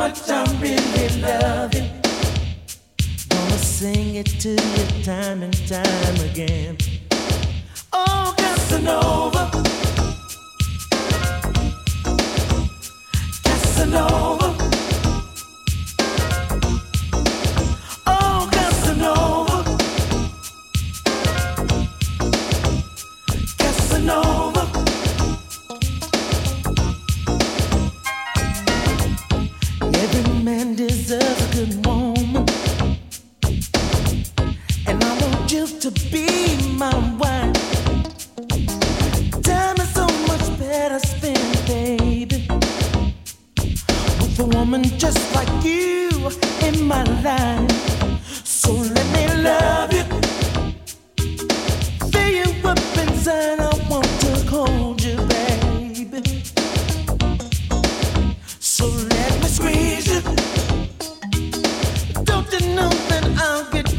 much I'm really loving. Gonna sing it to you time and time again. Oh, Casanova. Casanova.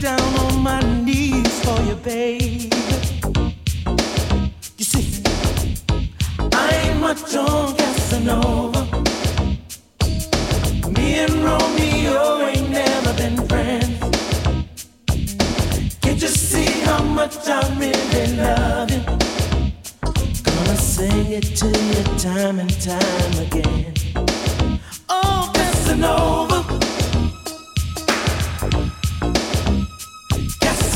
down on my knees for you, babe. You see, I ain't much on Casanova. Me and Romeo ain't never been friends. Can't you see how much I really love you? Gonna sing it to you time and time again. Oh, Casanova.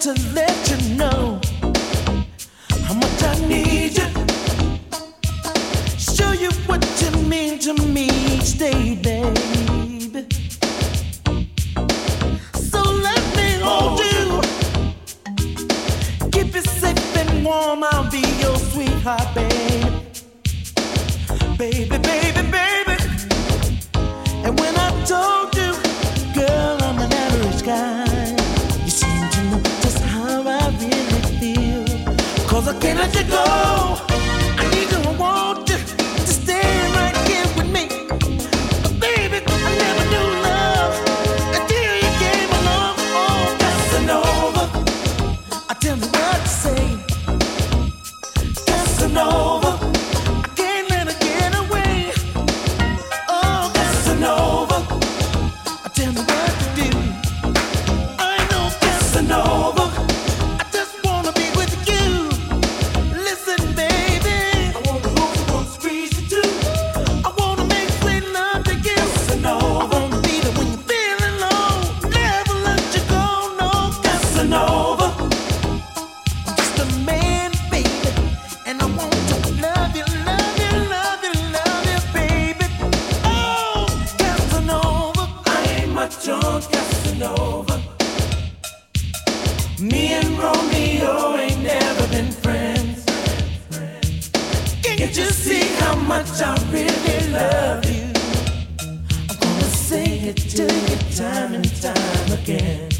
to let you know how much I need you. Show you what you mean to me each day. So let me hold oh, you. Keep safe and warm. I'll be your sweetheart. Baby, baby, baby. And when I told cannot you go? much I really love you. I'm gonna say it to you time and time again.